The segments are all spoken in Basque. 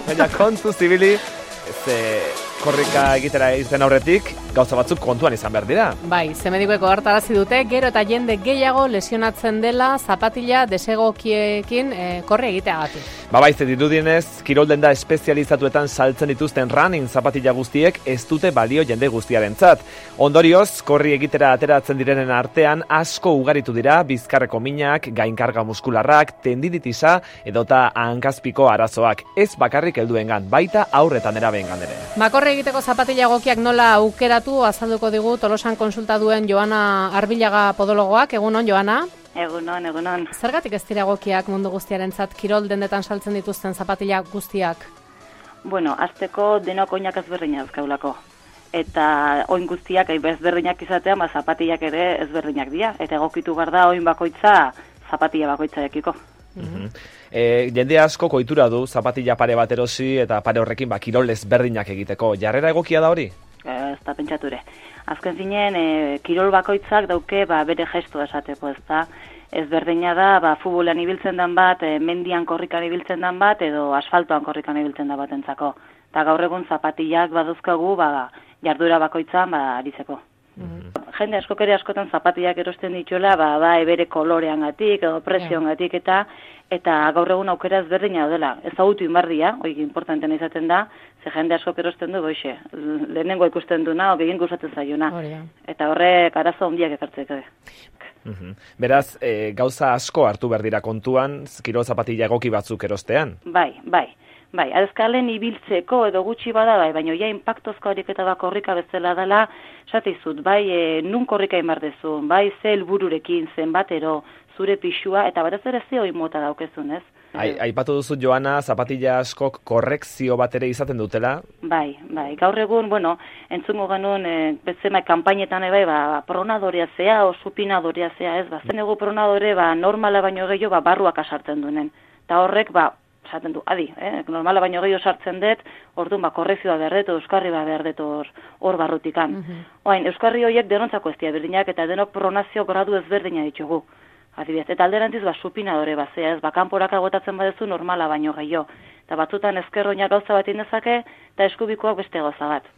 Baina kontu zibili, ze korrika egitera izten aurretik, gauza batzuk kontuan izan behar dira. Bai, zemedikoeko hartarazi dute, gero eta jende gehiago lesionatzen dela zapatila desegokiekin e, korre egiteagatik. Ba baiz, dirudienez, kirolden da espezializatuetan saltzen dituzten running zapatila guztiek ez dute balio jende guztiarentzat. Ondorioz, korri egitera ateratzen direnen artean asko ugaritu dira bizkarreko minak, gainkarga muskularrak, tendiditisa edota hankazpiko arazoak. Ez bakarrik helduengan, baita aurretan erabengan ere. Makorre egiteko zapatila egokiak nola aukeratu azalduko digu Tolosan konsulta duen Joana Arbilaga podologoak, egunon Joana? Egunon, egunon. Zergatik ez dira egokiak mundu guztiarentzat kirol dendetan saltzen dituzten zapatila guztiak? Bueno, azteko denok oinak ezberdina ezkaulako. Eta oin guztiak ezberdinak izatea, ma zapatillak ere ezberdinak dira. Eta egokitu behar da oin bakoitza zapatilla bakoitza ekiko. Mm jende asko koitura du zapatilla pare bat erosi eta pare horrekin ba, kirol ezberdinak egiteko. Jarrera egokia da hori? Ez da pentsature. Azken zinen, e, kirol bakoitzak dauke ba, bere gestu esateko, ez da? Ez berdina da, ba, futbolean ibiltzen den bat, e, mendian korrikan ibiltzen den bat, edo asfaltoan korrikan ibiltzen da bat entzako. Eta gaur egun zapatillak baduzkagu, ba, jardura bakoitzan, ba, aritzeko. Mm Jende asko kere askotan zapatiak erosten dituela, ba, ba, ebere kolorean gatik, edo presioan gatik, eta eta gaur egun aukera ezberdina dela. Ez autu inbardia, hori importanten izaten da, ze jende asko erosten du, boixe, lehenengo ikusten duna, o gehien gustatzen zaiona. Eta horrek arazo handiak ekartzeko. Mm Beraz, e, gauza asko hartu behar dira kontuan, kiro zapatilla egoki batzuk erostean? Bai, bai. Bai, azkalen ibiltzeko edo gutxi bada bai, baina ja inpaktozko ariketa da korrika bezala dela, izut, bai, e, nun korrika imardezun, bai, ze helbururekin zenbatero, zure pixua, eta batez ere ze hori mota daukezun, ez? aipatu duzu Joana, zapatilla askok korrekzio bat ere izaten dutela? Bai, bai, gaur egun, bueno, entzungo genuen, e, bezema, kampainetan bai, ba, pronadorea zea, o supinadorea zea, ez, ba, zen egu pronadore, ba, normala baino gehiago, ba, barruak asartzen duen. Eta horrek, ba, esaten du, adi, eh? normala baino gehiago sartzen dut, orduan ba, korrezioa behar dut, euskarri ba behar dut hor, hor barrutikan. Mm Oain, euskarri horiek denontzako ez berdinak, eta denok pronazio gradu ezberdina ditugu. Adibidez, eta alderantziz, ba, supinadore bat, ez, ba, kanporak agotatzen badezu normala baino gehiago. Eta batzutan ezkerroinak gauza bat indezake, eta eskubikoak beste gauza bat.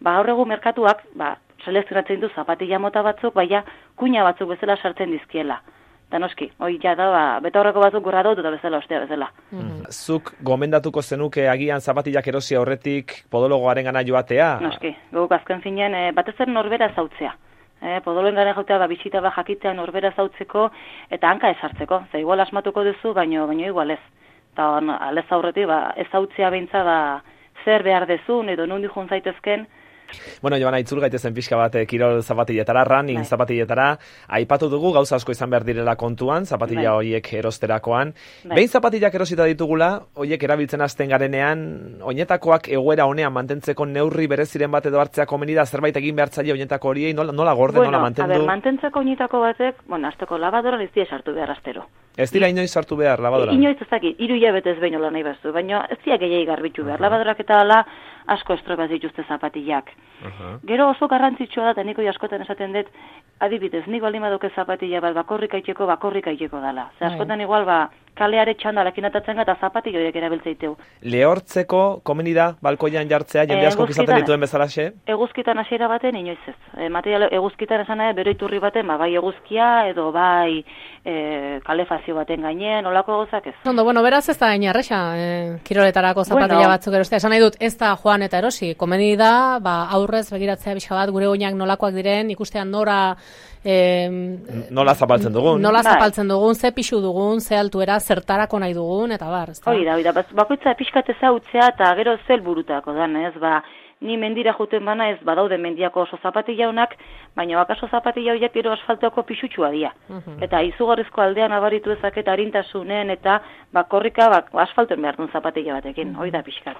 Ba, gaur egun merkatuak, ba, selezionatzen du zapatilla mota batzuk, baina kuña batzuk bezala sartzen dizkiela. Eta noski, hoi ja da, ba, beta horreko batzuk gurra dut eta bezala, ostea bezala. Mm. Zuk gomendatuko zenuke agian zapatillak erosi horretik podologoaren gana joatea? Noski, guk azken zinen, e, batez zer norbera zautzea. E, podoloen garen jautea, ba, bisita ba, jakitea norbera zautzeko eta hanka esartzeko. Zer, igual asmatuko duzu, baino, baino igual ez. Eta alez aurretik, ba, ez zautzea behintza, ba, zer behar dezun edo nundi zaitezken, Bueno, Joana, itzul gaitezen pixka bat eh, kirol zapatiletara, running bai. zapatiletara, aipatu dugu gauza asko izan behar direla kontuan, zapatila bai. horiek erosterakoan. Bai. Behin zapatillak erosita ditugula, horiek erabiltzen hasten garenean, oinetakoak egoera honean mantentzeko neurri bereziren bat edo hartzea komeni da, zerbait egin behar zaila oinetako horiei, nola, nola gorde, bueno, nola mantendu? Bueno, mantentzeko oinetako batek, bueno, azteko labadora ez sartu behar astero. Ez dira inoiz sartu behar, labadora? Inoiz ez dakit, iru betez behin hola nahi bazu, baina ez ziak gehiagi garbitu behar. Uh -huh. Labadorak eta ala asko estropaz dituzte zapatillak. Gero oso garrantzitsua da, eta niko askotan esaten dut, adibidez, nik baldin baduke zapatilla bat bakorrik aiteko, bakorrik aiteko dala. Zer bai. askotan igual, ba, kaleare txandalekin atatzen eta zapatilla horiek erabiltzeiteu. Lehortzeko, komeni da, balkoian jartzea, jende asko izaten dituen bezalaxe? Eguzkitan hasiera baten, inoiz ez. E, material eguzkitan esan nahi, bero iturri baten, ba, bai eguzkia, edo bai e, kalefazio baten gainean, olako gozak ez. Ondo, bueno, beraz ez da gaina erresa, e, kiroletarako zapatilla bueno, batzuk erostea. Esan nahi dut, ez da joan eta erosi. Komeni da, ba, aurrez begiratzea bizka bat, gure oinak nolakoak diren, ikustean nora... E, nola zapaltzen dugun. Nola bai. zapaltzen dugun, ze pixu dugun, ze altuera, zertarako nahi dugun, eta bar? Hoi da, hoi da, bakoitza pixkateza utzea eta gero zel burutako da, ez, ba, ni mendira juten bana ez badaude mendiako oso zapatilla honak, baina bakaso zapatilla horiek gero asfaltoako pixutxua dira. Mhm. Eta izugarrizko aldean abaritu ezak eta harintasunen eta bakorrika bak, asfaltoen behar duen zapatilla batekin, hori da pixkat.